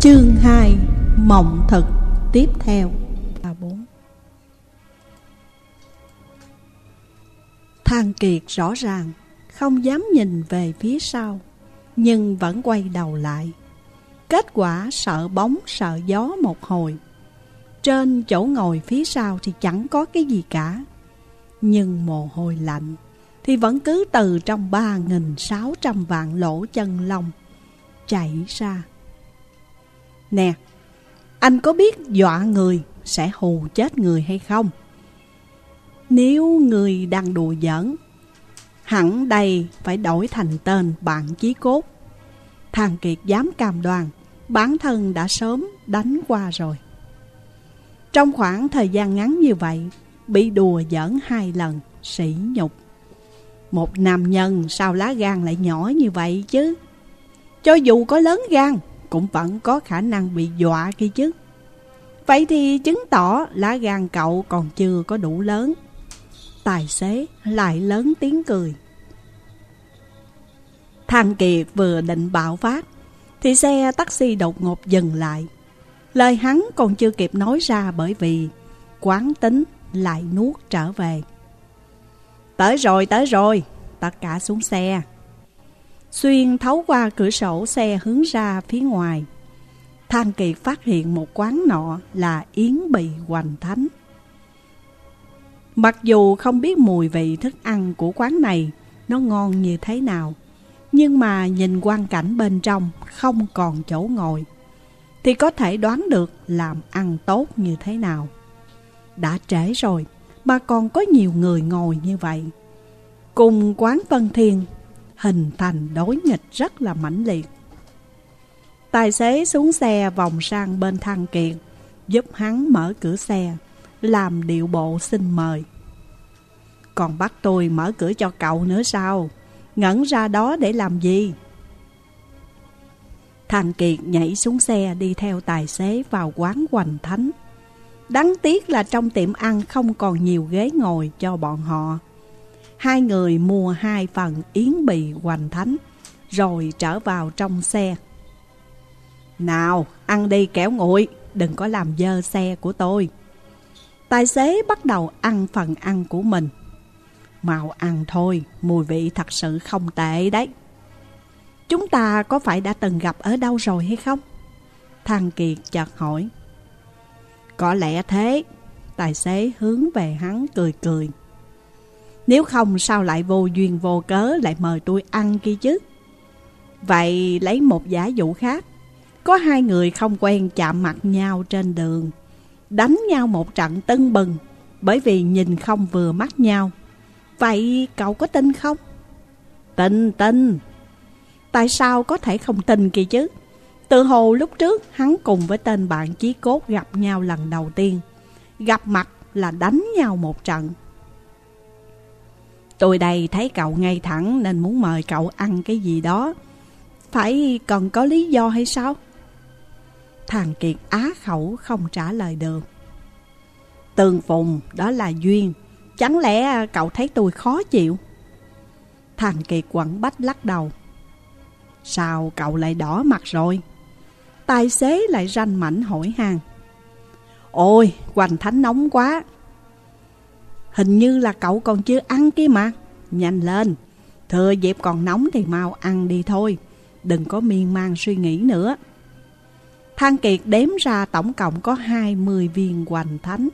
Chương 2 Mộng thực tiếp theo. 4 Thang Kiệt rõ ràng không dám nhìn về phía sau Nhưng vẫn quay đầu lại. Kết quả sợ bóng sợ gió một hồi. Trên chỗ ngồi phía sau thì chẳng có cái gì cả. Nhưng mồ hôi lạnh Thì vẫn cứ từ trong 3.600 vạn lỗ chân lông Chảy ra Nè, anh có biết dọa người sẽ hù chết người hay không? Nếu người đang đùa giỡn, hẳn đây phải đổi thành tên bạn chí cốt. Thằng Kiệt dám cam đoan, bản thân đã sớm đánh qua rồi. Trong khoảng thời gian ngắn như vậy, bị đùa giỡn hai lần, sỉ nhục. Một nam nhân sao lá gan lại nhỏ như vậy chứ? Cho dù có lớn gan, cũng vẫn có khả năng bị dọa kia chứ. Vậy thì chứng tỏ lá gan cậu còn chưa có đủ lớn. Tài xế lại lớn tiếng cười. Thằng Kiệt vừa định bạo phát, thì xe taxi đột ngột dừng lại. Lời hắn còn chưa kịp nói ra bởi vì quán tính lại nuốt trở về. Tới rồi, tới rồi, tất cả xuống xe. Xuyên thấu qua cửa sổ xe hướng ra phía ngoài. Thang Kiệt phát hiện một quán nọ là Yến Bì Hoành Thánh. Mặc dù không biết mùi vị thức ăn của quán này nó ngon như thế nào, nhưng mà nhìn quang cảnh bên trong không còn chỗ ngồi, thì có thể đoán được làm ăn tốt như thế nào. Đã trễ rồi mà còn có nhiều người ngồi như vậy. Cùng quán Vân Thiên hình thành đối nghịch rất là mãnh liệt. Tài xế xuống xe vòng sang bên thang kiệt, giúp hắn mở cửa xe, làm điệu bộ xin mời. Còn bắt tôi mở cửa cho cậu nữa sao? Ngẩn ra đó để làm gì? Thằng Kiệt nhảy xuống xe đi theo tài xế vào quán Hoành Thánh. Đáng tiếc là trong tiệm ăn không còn nhiều ghế ngồi cho bọn họ. Hai người mua hai phần yến bì hoành thánh, rồi trở vào trong xe. Nào, ăn đi kéo nguội, đừng có làm dơ xe của tôi. Tài xế bắt đầu ăn phần ăn của mình. Màu ăn thôi, mùi vị thật sự không tệ đấy. Chúng ta có phải đã từng gặp ở đâu rồi hay không? Thằng Kiệt chợt hỏi. Có lẽ thế, tài xế hướng về hắn cười cười. Nếu không sao lại vô duyên vô cớ lại mời tôi ăn kia chứ? Vậy lấy một giả dụ khác. Có hai người không quen chạm mặt nhau trên đường Đánh nhau một trận tưng bừng Bởi vì nhìn không vừa mắt nhau. Vậy cậu có tin không? Tin, tin. Tại sao có thể không tin kia chứ? Từ hồ lúc trước hắn cùng với tên bạn chí cốt gặp nhau lần đầu tiên. Gặp mặt là đánh nhau một trận. Tôi đây thấy cậu ngay thẳng nên muốn mời cậu ăn cái gì đó. Phải còn có lý do hay sao? Thằng Kiệt á khẩu không trả lời được. Tường phùng, đó là duyên. Chẳng lẽ cậu thấy tôi khó chịu? Thằng Kiệt quẩn bách lắc đầu. Sao cậu lại đỏ mặt rồi? Tài xế lại ranh mảnh hỏi hàng. Ôi, hoành thánh nóng quá, Hình như là cậu còn chưa ăn kia mà. Nhanh lên. Thừa dịp còn nóng thì mau ăn đi thôi. Đừng có miên man suy nghĩ nữa. Thang Kiệt đếm ra tổng cộng có 20 viên hoành thánh.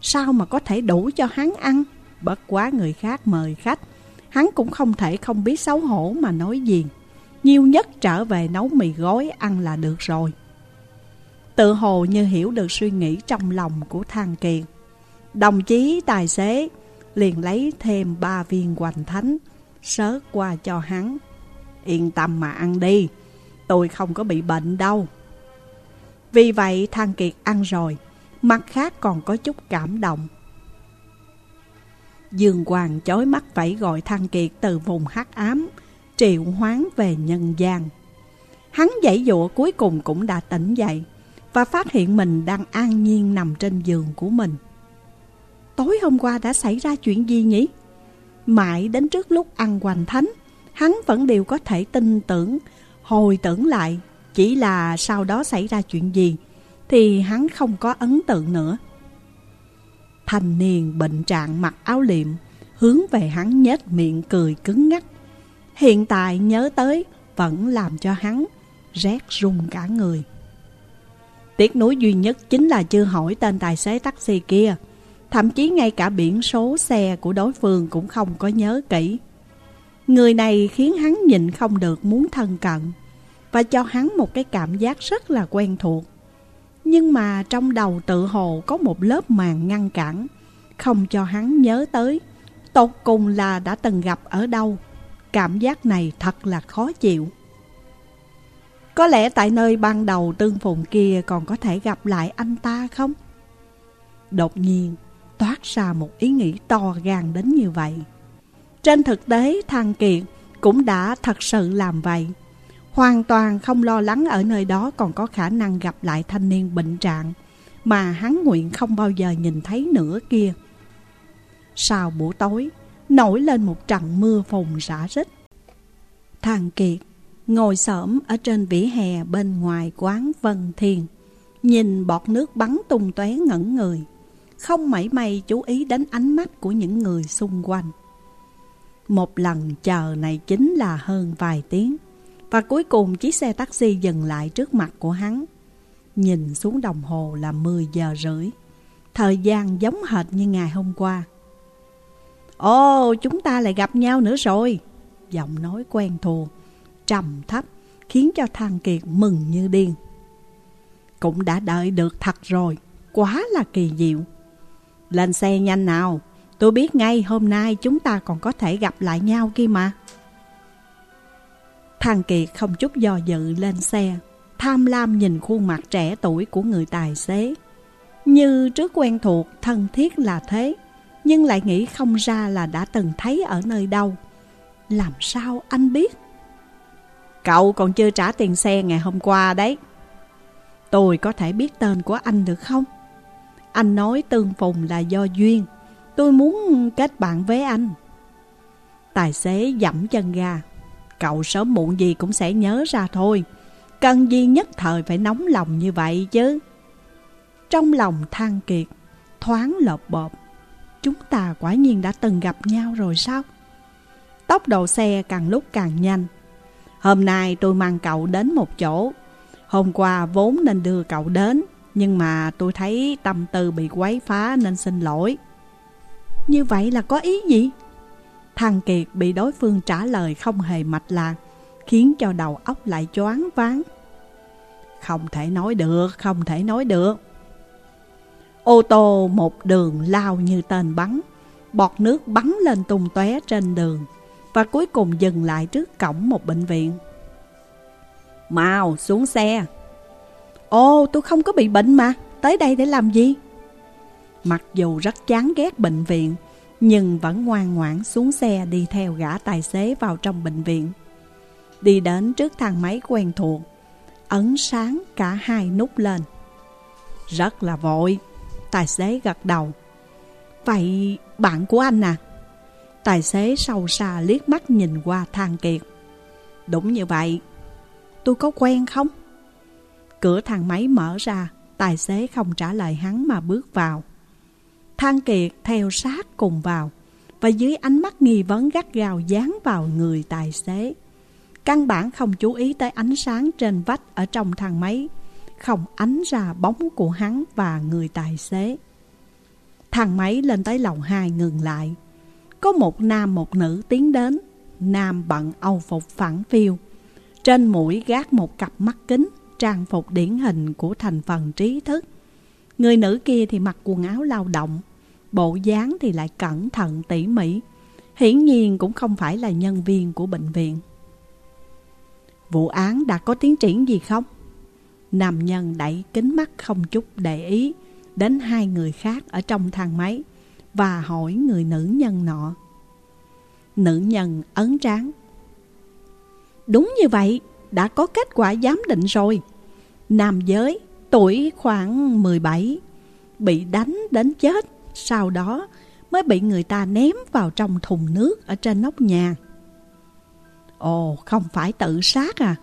Sao mà có thể đủ cho hắn ăn? Bất quá người khác mời khách. Hắn cũng không thể không biết xấu hổ mà nói gì. Nhiều nhất trở về nấu mì gói ăn là được rồi. Tự hồ như hiểu được suy nghĩ trong lòng của Thang Kiệt. Đồng chí tài xế liền lấy thêm ba viên hoành thánh, sớt qua cho hắn. Yên tâm mà ăn đi, tôi không có bị bệnh đâu. Vì vậy Thang Kiệt ăn rồi, mặt khác còn có chút cảm động. Dương Hoàng chói mắt vẫy gọi Thang Kiệt từ vùng hắc ám, triệu hoán về nhân gian. Hắn dãy dụa cuối cùng cũng đã tỉnh dậy và phát hiện mình đang an nhiên nằm trên giường của mình. Tối hôm qua đã xảy ra chuyện gì nhỉ? Mãi đến trước lúc ăn hoành thánh, hắn vẫn đều có thể tin tưởng, hồi tưởng lại Chỉ là sau đó xảy ra chuyện gì thì hắn không có ấn tượng nữa. thành niên bệnh trạng mặc áo liệm hướng về hắn nhếch miệng cười cứng ngắc. Hiện tại nhớ tới vẫn làm cho hắn rét run cả người. Tiếc nuối duy nhất chính là chưa hỏi tên tài xế taxi kia. Thậm chí ngay cả biển số xe của đối phương cũng không có nhớ kỹ. Người này khiến hắn nhịn không được muốn thân cận và cho hắn một cái cảm giác rất là quen thuộc. Nhưng mà trong đầu tự hồ có một lớp màn ngăn cản, không cho hắn nhớ tới. Tột cùng là đã từng gặp ở đâu. Cảm giác này thật là khó chịu. Có lẽ tại nơi ban đầu tương phùng kia còn có thể gặp lại anh ta không? Đột nhiên, toát ra một ý nghĩ to gan đến như vậy. Trên thực tế, thằng Kiệt cũng đã thật sự làm vậy. Hoàn toàn không lo lắng ở nơi đó còn có khả năng gặp lại thanh niên bệnh trạng mà hắn nguyện không bao giờ nhìn thấy nữa kia. Sau buổi tối, nổi lên một trận mưa phùn rã rít. Thằng Kiệt ngồi xổm ở trên vỉa hè bên ngoài quán Vân Thiên, nhìn bọt nước bắn tung tóe ngẩn người, không mảy may chú ý đến ánh mắt của những người xung quanh. Một lần chờ này chính là hơn vài tiếng, và cuối cùng chiếc xe taxi dừng lại trước mặt của hắn. Nhìn xuống đồng hồ là 10 giờ rưỡi, thời gian giống hệt như ngày hôm qua. Ồ, chúng ta lại gặp nhau nữa rồi, giọng nói quen thuộc trầm thấp khiến cho Thang Kiệt mừng như điên. Cũng đã đợi được thật rồi, quá là kỳ diệu. Lên xe nhanh nào, tôi biết ngay hôm nay chúng ta còn có thể gặp lại nhau kia mà. thằng Kiệt không chút do dự lên xe, tham lam nhìn khuôn mặt trẻ tuổi của người tài xế. Như trước quen thuộc, thân thiết là thế, nhưng lại nghĩ không ra là đã từng thấy ở nơi đâu. Làm sao anh biết? Cậu còn chưa trả tiền xe ngày hôm qua đấy. Tôi có thể biết tên của anh được không? Anh nói tương phùng là do duyên. Tôi muốn kết bạn với anh. Tài xế dẫm chân ga. Cậu sớm muộn gì cũng sẽ nhớ ra thôi. Cần gì nhất thời phải nóng lòng như vậy chứ. Trong lòng than kiệt, thoáng lợp bọp. Chúng ta quả nhiên đã từng gặp nhau rồi sao? Tốc độ xe càng lúc càng nhanh. Hôm nay tôi mang cậu đến một chỗ. Hôm qua vốn nên đưa cậu đến, nhưng mà tôi thấy tâm tư bị quấy phá nên xin lỗi. Như vậy là có ý gì? Thằng Kiệt bị đối phương trả lời không hề mạch lạc, khiến cho đầu óc lại choáng váng. Không thể nói được, không thể nói được. Ô tô một đường lao như tên bắn, bọt nước bắn lên tung tóe trên đường và cuối cùng dừng lại trước cổng một bệnh viện. Mau xuống xe. Ồ, tôi không có bị bệnh mà, tới đây để làm gì? Mặc dù rất chán ghét bệnh viện, nhưng vẫn ngoan ngoãn xuống xe đi theo gã tài xế vào trong bệnh viện. Đi đến trước thang máy quen thuộc, ấn sáng cả hai nút lên. Rất là vội, tài xế gật đầu. Vậy bạn của anh à? Tài xế sâu xa liếc mắt nhìn qua thang kiệt. Đúng như vậy. Tôi có quen không? Cửa thang máy mở ra, tài xế không trả lời hắn mà bước vào. Thang kiệt theo sát cùng vào, và dưới ánh mắt nghi vấn gắt gao dán vào người tài xế. Căn bản không chú ý tới ánh sáng trên vách ở trong thang máy, không ánh ra bóng của hắn và người tài xế. Thang máy lên tới lầu 2 ngừng lại. Có một nam một nữ tiến đến Nam bận âu phục phẳng phiêu Trên mũi gác một cặp mắt kính Trang phục điển hình của thành phần trí thức Người nữ kia thì mặc quần áo lao động Bộ dáng thì lại cẩn thận tỉ mỉ Hiển nhiên cũng không phải là nhân viên của bệnh viện Vụ án đã có tiến triển gì không? Nam nhân đẩy kính mắt không chút để ý Đến hai người khác ở trong thang máy và hỏi người nữ nhân nọ. Nữ nhân ấn tráng. Đúng như vậy, đã có kết quả giám định rồi. Nam giới, tuổi khoảng 17, bị đánh đến chết, sau đó mới bị người ta ném vào trong thùng nước ở trên nóc nhà. Ồ, không phải tự sát à?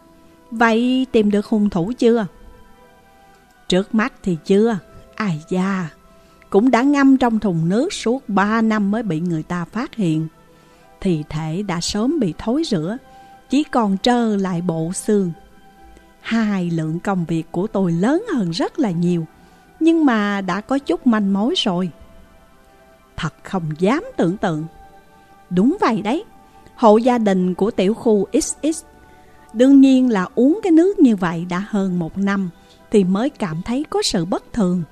Vậy tìm được hung thủ chưa? Trước mắt thì chưa. Ai da, cũng đã ngâm trong thùng nước suốt 3 năm mới bị người ta phát hiện. Thì thể đã sớm bị thối rữa, chỉ còn trơ lại bộ xương. Hai lượng công việc của tôi lớn hơn rất là nhiều, nhưng mà đã có chút manh mối rồi. Thật không dám tưởng tượng. Đúng vậy đấy, hộ gia đình của tiểu khu XX Đương nhiên là uống cái nước như vậy đã hơn một năm thì mới cảm thấy có sự bất thường.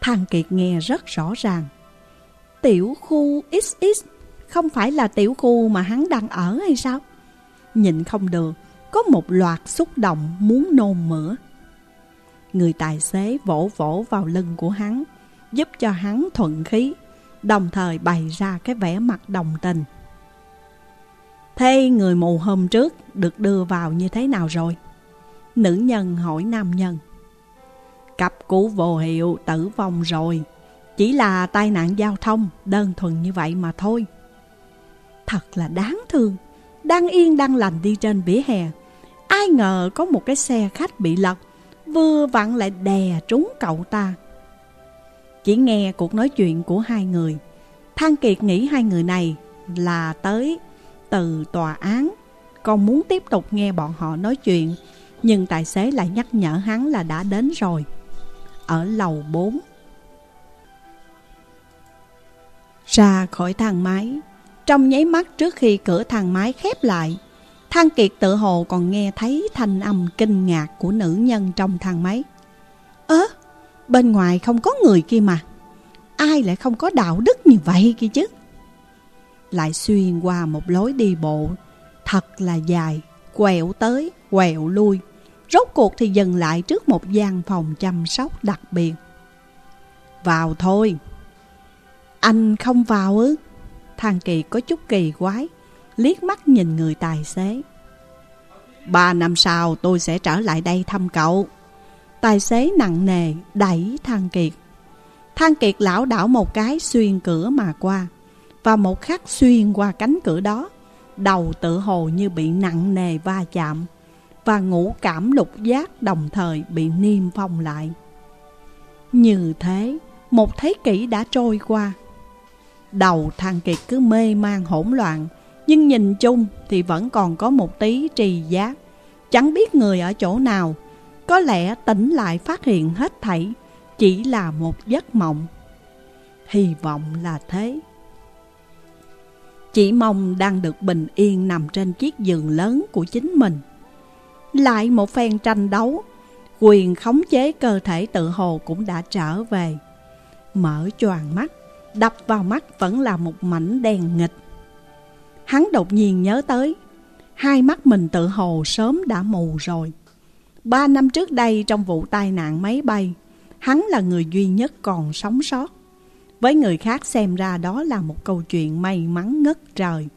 Thằng Kiệt nghe rất rõ ràng. Tiểu khu XX không phải là tiểu khu mà hắn đang ở hay sao? Nhịn không được, có một loạt xúc động muốn nôn mửa. Người tài xế vỗ vỗ vào lưng của hắn, giúp cho hắn thuận khí, đồng thời bày ra cái vẻ mặt đồng tình. Thế người mù hôm trước được đưa vào như thế nào rồi? Nữ nhân hỏi nam nhân. Cặp cũ vô hiệu tử vong rồi. Chỉ là tai nạn giao thông đơn thuần như vậy mà thôi. Thật là đáng thương. Đang yên đang lành đi trên vỉa hè. Ai ngờ có một cái xe khách bị lật. Vừa vặn lại đè trúng cậu ta. Chỉ nghe cuộc nói chuyện của hai người. Thang Kiệt nghĩ hai người này là tới từ tòa án. Còn muốn tiếp tục nghe bọn họ nói chuyện, nhưng tài xế lại nhắc nhở hắn là đã đến rồi. Ở lầu 4. Ra khỏi thang máy, trong nháy mắt trước khi cửa thang máy khép lại, Thang Kiệt tự hồ còn nghe thấy thanh âm kinh ngạc của nữ nhân trong thang máy. Ơ, bên ngoài không có người kia mà. Ai lại không có đạo đức như vậy kia chứ? lại xuyên qua một lối đi bộ thật là dài, quẹo tới, quẹo lui. Rốt cuộc thì dừng lại trước một gian phòng chăm sóc đặc biệt. Vào thôi. Anh không vào ư? Thang Kỳ có chút kỳ quái, liếc mắt nhìn người tài xế. Ba năm sau tôi sẽ trở lại đây thăm cậu. Tài xế nặng nề đẩy Thang Kiệt. Thang Kiệt lão đảo một cái xuyên cửa mà qua và một khắc xuyên qua cánh cửa đó, đầu tự hồ như bị nặng nề va chạm và ngũ cảm lục giác đồng thời bị niêm phong lại. Như thế, một thế kỷ đã trôi qua. Đầu thang Kiệt cứ mê man hỗn loạn, nhưng nhìn chung thì vẫn còn có một tí trì giác. Chẳng biết người ở chỗ nào, có lẽ tỉnh lại phát hiện hết thảy chỉ là một giấc mộng. Hy vọng là thế. Chỉ mong đang được bình yên nằm trên chiếc giường lớn của chính mình. Lại một phen tranh đấu, quyền khống chế cơ thể tự hồ cũng đã trở về. Mở choàng mắt, đập vào mắt vẫn là một mảnh đèn nghịch. Hắn đột nhiên nhớ tới, hai mắt mình tự hồ sớm đã mù rồi. Ba năm trước đây trong vụ tai nạn máy bay, hắn là người duy nhất còn sống sót. Với người khác xem ra đó là một câu chuyện may mắn ngất trời.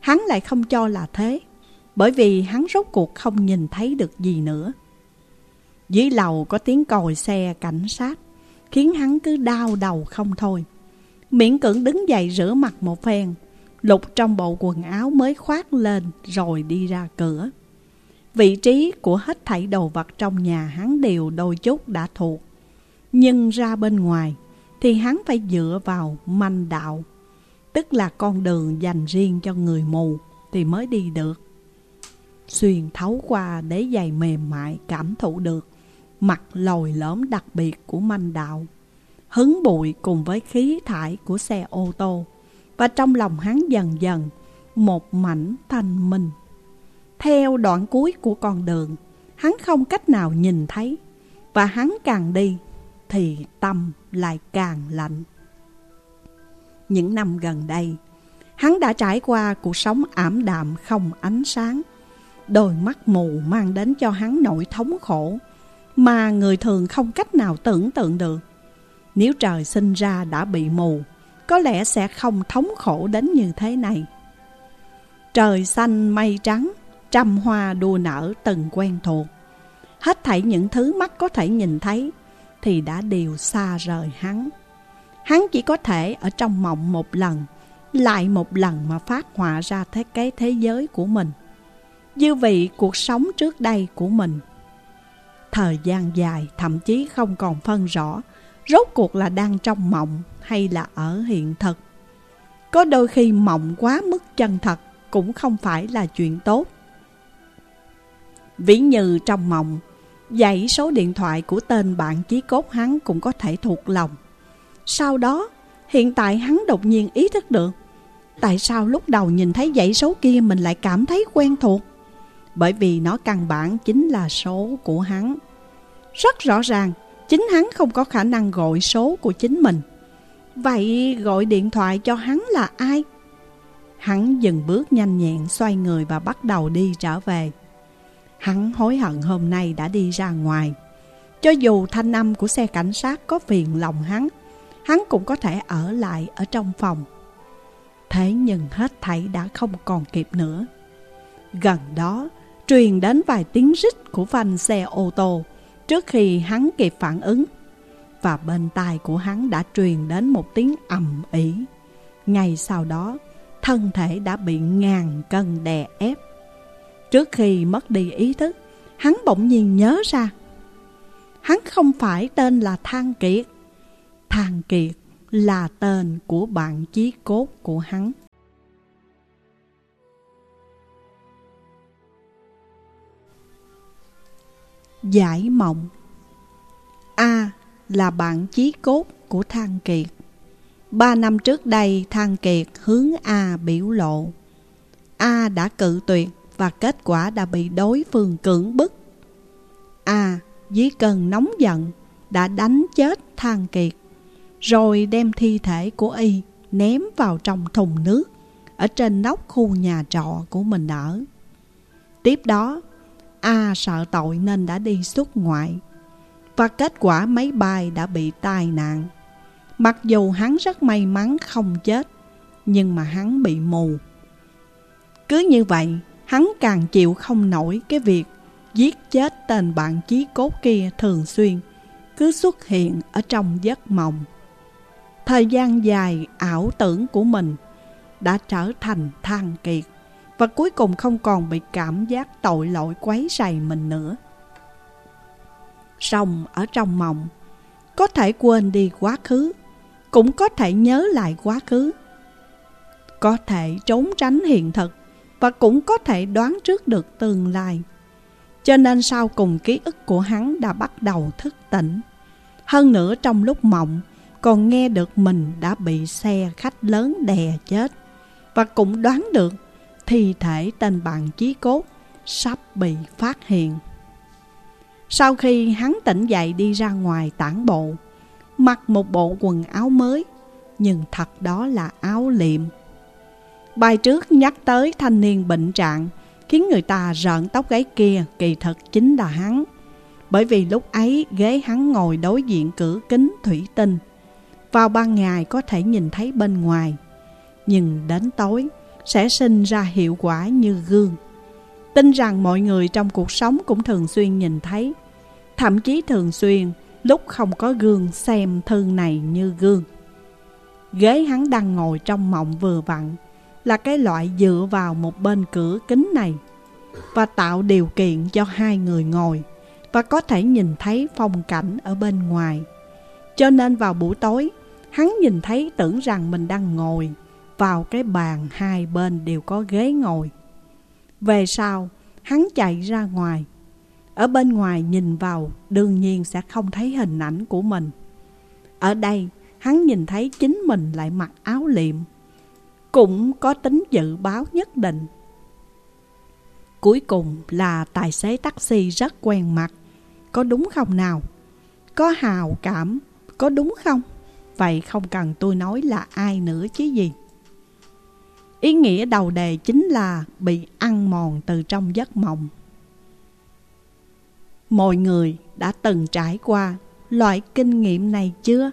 Hắn lại không cho là thế, bởi vì hắn rốt cuộc không nhìn thấy được gì nữa. Dưới lầu có tiếng còi xe cảnh sát, khiến hắn cứ đau đầu không thôi. Miễn cưỡng đứng dậy rửa mặt một phen, lục trong bộ quần áo mới khoác lên rồi đi ra cửa. Vị trí của hết thảy đồ vật trong nhà hắn đều đôi chút đã thuộc. Nhưng ra bên ngoài, thì hắn phải dựa vào manh đạo, tức là con đường dành riêng cho người mù thì mới đi được. Xuyên thấu qua đế giày mềm mại cảm thụ được mặt lồi lõm đặc biệt của manh đạo, hứng bụi cùng với khí thải của xe ô tô và trong lòng hắn dần dần một mảnh thanh minh. Theo đoạn cuối của con đường, hắn không cách nào nhìn thấy và hắn càng đi thì tâm lại càng lạnh. Những năm gần đây, hắn đã trải qua cuộc sống ảm đạm không ánh sáng. Đôi mắt mù mang đến cho hắn nỗi thống khổ mà người thường không cách nào tưởng tượng được. Nếu trời sinh ra đã bị mù, có lẽ sẽ không thống khổ đến như thế này. Trời xanh mây trắng, trăm hoa đua nở từng quen thuộc. Hết thảy những thứ mắt có thể nhìn thấy thì đã đều xa rời hắn. Hắn chỉ có thể ở trong mộng một lần, lại một lần mà phát họa ra thế cái thế giới của mình. dư vị cuộc sống trước đây của mình. Thời gian dài thậm chí không còn phân rõ rốt cuộc là đang trong mộng hay là ở hiện thực. Có đôi khi mộng quá mức chân thật cũng không phải là chuyện tốt. Ví như trong mộng, dãy số điện thoại của tên bạn chí cốt hắn cũng có thể thuộc lòng. Sau đó, hiện tại hắn đột nhiên ý thức được Tại sao lúc đầu nhìn thấy dãy số kia mình lại cảm thấy quen thuộc? Bởi vì nó căn bản chính là số của hắn. Rất rõ ràng, chính hắn không có khả năng gọi số của chính mình. Vậy gọi điện thoại cho hắn là ai? Hắn dừng bước nhanh nhẹn xoay người và bắt đầu đi trở về. Hắn hối hận hôm nay đã đi ra ngoài. Cho dù thanh âm của xe cảnh sát có phiền lòng hắn, hắn cũng có thể ở lại ở trong phòng. Thế nhưng hết thảy đã không còn kịp nữa. Gần đó, truyền đến vài tiếng rít của phanh xe ô tô trước khi hắn kịp phản ứng. Và bên tai của hắn đã truyền đến một tiếng ầm ĩ. Ngay sau đó, thân thể đã bị ngàn cân đè ép. Trước khi mất đi ý thức, hắn bỗng nhiên nhớ ra. Hắn không phải tên là Thang Kiệt. Thang Kiệt là tên của bạn chí cốt của hắn. Giải mộng A là bạn chí cốt của Thang Kiệt. Ba năm trước đây Thang Kiệt hướng A biểu lộ. A đã cự tuyệt và kết quả đã bị đối phương cưỡng bức. A dưới cơn nóng giận đã đánh chết Thang Kiệt rồi đem thi thể của y ném vào trong thùng nước ở trên nóc khu nhà trọ của mình ở. Tiếp đó, A sợ tội nên đã đi xuất ngoại và kết quả máy bay đã bị tai nạn. Mặc dù hắn rất may mắn không chết, nhưng mà hắn bị mù. Cứ như vậy, hắn càng chịu không nổi cái việc giết chết tên bạn chí cốt kia thường xuyên, cứ xuất hiện ở trong giấc mộng. Thời gian dài ảo tưởng của mình đã trở thành than kiệt và cuối cùng không còn bị cảm giác tội lỗi quấy rầy mình nữa. Sông ở trong mộng, có thể quên đi quá khứ, cũng có thể nhớ lại quá khứ. Có thể trốn tránh hiện thực và cũng có thể đoán trước được tương lai. Cho nên sau cùng ký ức của hắn đã bắt đầu thức tỉnh. Hơn nữa trong lúc mộng, còn nghe được mình đã bị xe khách lớn đè chết và cũng đoán được thi thể tên bạn chí cốt sắp bị phát hiện. Sau khi hắn tỉnh dậy đi ra ngoài tản bộ, mặc một bộ quần áo mới, nhưng thật đó là áo liệm. Bài trước nhắc tới thanh niên bệnh trạng, khiến người ta rợn tóc gáy kia kỳ thật chính là hắn. Bởi vì lúc ấy ghế hắn ngồi đối diện cửa kính thủy tinh, vào ban ngày có thể nhìn thấy bên ngoài, nhưng đến tối sẽ sinh ra hiệu quả như gương. Tin rằng mọi người trong cuộc sống cũng thường xuyên nhìn thấy, thậm chí thường xuyên lúc không có gương xem thư này như gương. Ghế hắn đang ngồi trong mộng vừa vặn là cái loại dựa vào một bên cửa kính này và tạo điều kiện cho hai người ngồi và có thể nhìn thấy phong cảnh ở bên ngoài. Cho nên vào buổi tối, Hắn nhìn thấy tưởng rằng mình đang ngồi vào cái bàn hai bên đều có ghế ngồi. Về sau, hắn chạy ra ngoài. Ở bên ngoài nhìn vào đương nhiên sẽ không thấy hình ảnh của mình. Ở đây, hắn nhìn thấy chính mình lại mặc áo liệm. Cũng có tính dự báo nhất định. Cuối cùng là tài xế taxi rất quen mặt. Có đúng không nào? Có hào cảm, có đúng không? Vậy không cần tôi nói là ai nữa chứ gì Ý nghĩa đầu đề chính là bị ăn mòn từ trong giấc mộng Mọi người đã từng trải qua loại kinh nghiệm này chưa?